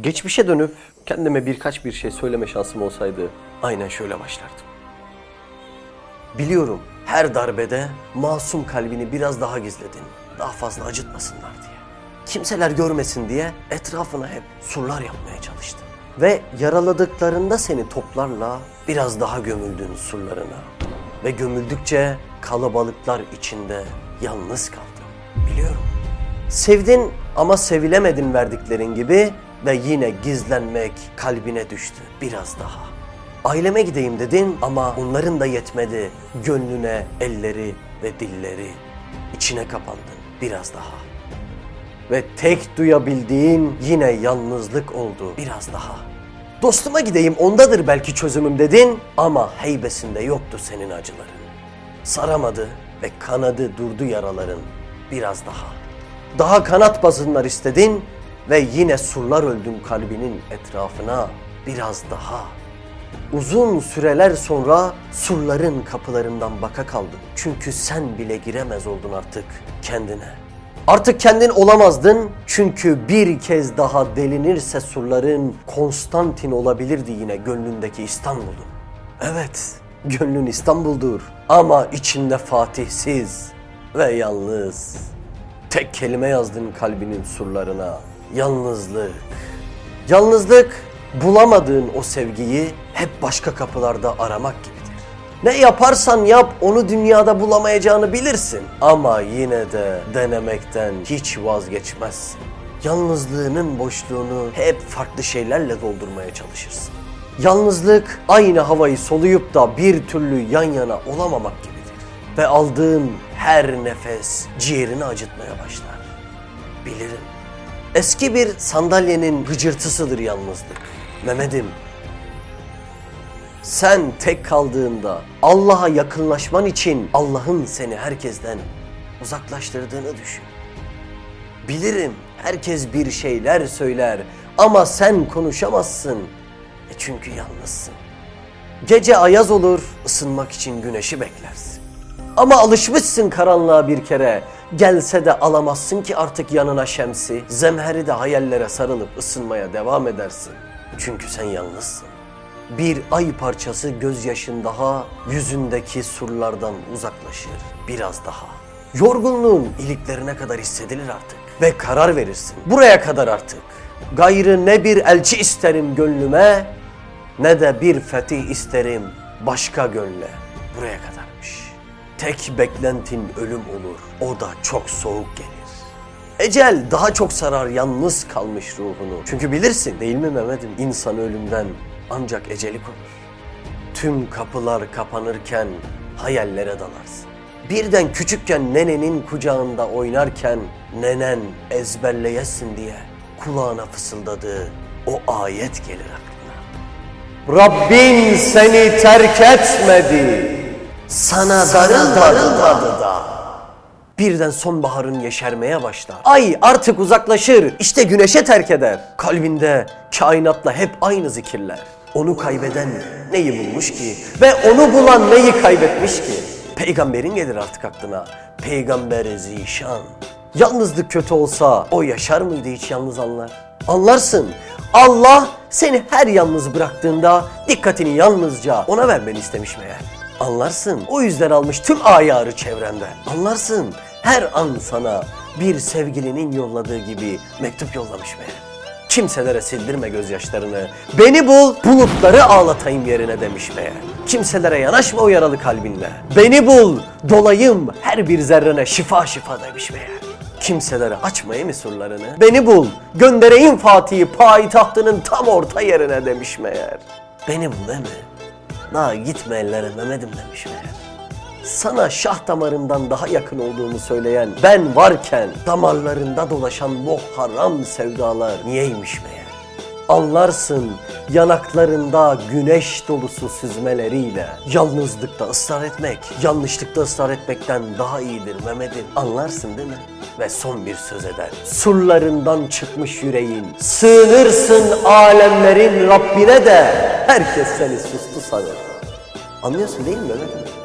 Geçmişe dönüp kendime birkaç bir şey söyleme şansım olsaydı aynen şöyle başlardım. Biliyorum her darbede masum kalbini biraz daha gizledin. Daha fazla acıtmasınlar diye. Kimseler görmesin diye etrafına hep surlar yapmaya çalıştın. Ve yaraladıklarında seni toplarla biraz daha gömüldün surlarına. Ve gömüldükçe kalabalıklar içinde yalnız kaldın. Biliyorum. Sevdin ama sevilemedin verdiklerin gibi ve yine gizlenmek kalbine düştü biraz daha. Aileme gideyim dedin ama onların da yetmedi. Gönlüne elleri ve dilleri içine kapandın biraz daha. Ve tek duyabildiğin yine yalnızlık oldu biraz daha. Dostuma gideyim ondadır belki çözümüm dedin ama heybesinde yoktu senin acıların. Saramadı ve kanadı durdu yaraların biraz daha. Daha kanat basınlar istedin ve yine surlar öldün kalbinin etrafına biraz daha. Uzun süreler sonra surların kapılarından baka kaldın. Çünkü sen bile giremez oldun artık kendine. Artık kendin olamazdın çünkü bir kez daha delinirse surların Konstantin olabilirdi yine gönlündeki İstanbul'un. Evet, gönlün İstanbul'dur ama içinde Fatihsiz ve yalnız. Tek kelime yazdın kalbinin surlarına. Yalnızlık. Yalnızlık bulamadığın o sevgiyi hep başka kapılarda aramak gibidir. Ne yaparsan yap onu dünyada bulamayacağını bilirsin. Ama yine de denemekten hiç vazgeçmezsin. Yalnızlığının boşluğunu hep farklı şeylerle doldurmaya çalışırsın. Yalnızlık aynı havayı soluyup da bir türlü yan yana olamamak gibidir. Ve aldığın her nefes ciğerini acıtmaya başlar. Bilirim. Eski bir sandalyenin gıcırtısıdır yalnızlık. Mehmet'im, sen tek kaldığında Allah'a yakınlaşman için Allah'ın seni herkesten uzaklaştırdığını düşün. Bilirim herkes bir şeyler söyler ama sen konuşamazsın. E çünkü yalnızsın. Gece ayaz olur, ısınmak için güneşi beklersin. Ama alışmışsın karanlığa bir kere. Gelse de alamazsın ki artık yanına şemsi. Zemheri de hayallere sarılıp ısınmaya devam edersin. Çünkü sen yalnızsın. Bir ay parçası gözyaşın daha yüzündeki surlardan uzaklaşır biraz daha. Yorgunluğun iliklerine kadar hissedilir artık ve karar verirsin. Buraya kadar artık. Gayrı ne bir elçi isterim gönlüme ne de bir fetih isterim başka gönle. Buraya kadarmış. Tek beklentin ölüm olur. O da çok soğuk gelir. Ecel daha çok sarar yalnız kalmış ruhunu. Çünkü bilirsin değil mi Mehmet'im? İnsan ölümden ancak eceli korur. Tüm kapılar kapanırken hayallere dalarsın. Birden küçükken nenenin kucağında oynarken nenen ezberleyesin diye kulağına fısıldadığı o ayet gelir aklına. Rabbin seni terk etmedi. Sana darılmadı da. Birden sonbaharın yeşermeye başlar. Ay artık uzaklaşır, işte güneşe terk eder. Kalbinde kainatla hep aynı zikirler. Onu kaybeden neyi bulmuş ki? Ve onu bulan neyi kaybetmiş ki? Peygamberin gelir artık aklına. Peygamber zişan. Yalnızlık kötü olsa o yaşar mıydı hiç yalnız anlar? Anlarsın. Allah seni her yalnız bıraktığında dikkatini yalnızca ona vermeni istemiş meğer. Anlarsın. O yüzden almış tüm ayarı çevrenden. Anlarsın. Her an sana bir sevgilinin yolladığı gibi mektup yollamış meğer. Kimselere sildirme gözyaşlarını. Beni bul, bulutları ağlatayım yerine demiş meğer. Kimselere yanaşma o yaralı kalbinle. Beni bul, dolayım her bir zerrene şifa şifa demiş meğer. Kimselere açmayayım surlarını. Beni bul, göndereyim Fatih'i payitahtının tam orta yerine demiş meğer. Beni bul değil mi? Daha gitme ellere Mehmet'im demiş meğer. Sana şah damarından daha yakın olduğunu söyleyen ben varken damarlarında dolaşan bu haram sevdalar niyeymiş meğer? Anlarsın yanaklarında güneş dolusu süzmeleriyle yalnızlıkta ısrar etmek, yanlışlıkta ısrar etmekten daha iyidir Mehmet'im. Anlarsın değil mi? Ve son bir söz eder. Surlarından çıkmış yüreğin, sığınırsın alemlerin Rabbine de herkes seni sustu sanır. Anlıyorsun değil mi Mehmet'im?